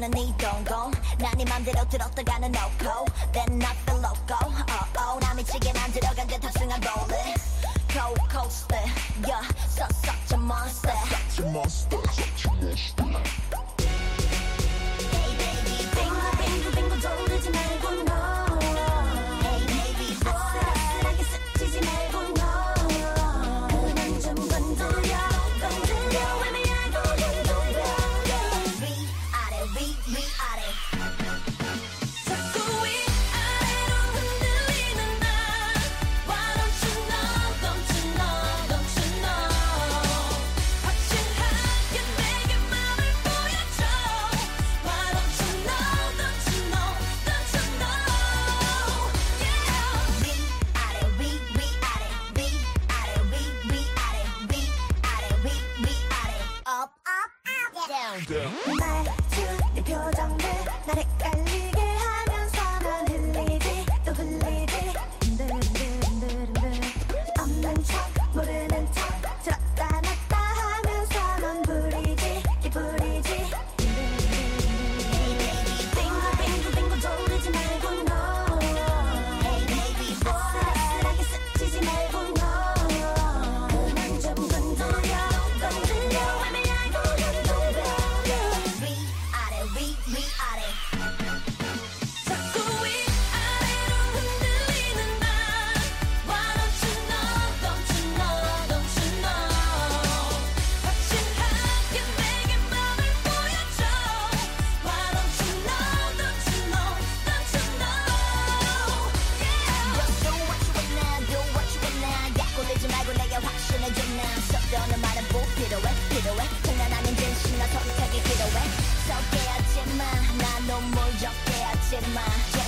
하는 이 동공 난네 맘대로 들었다가는 no go Then I feel loco oh oh 나 미치게 만들어간 듯 탑승한 roller Cold coaster yeah such such a monster. Such a monster. 말투 네 표정들 나를 깔리게 하면서 난 흘리지 또 흘리지. 흔들흔들흔들흔들 없는 척 shit in my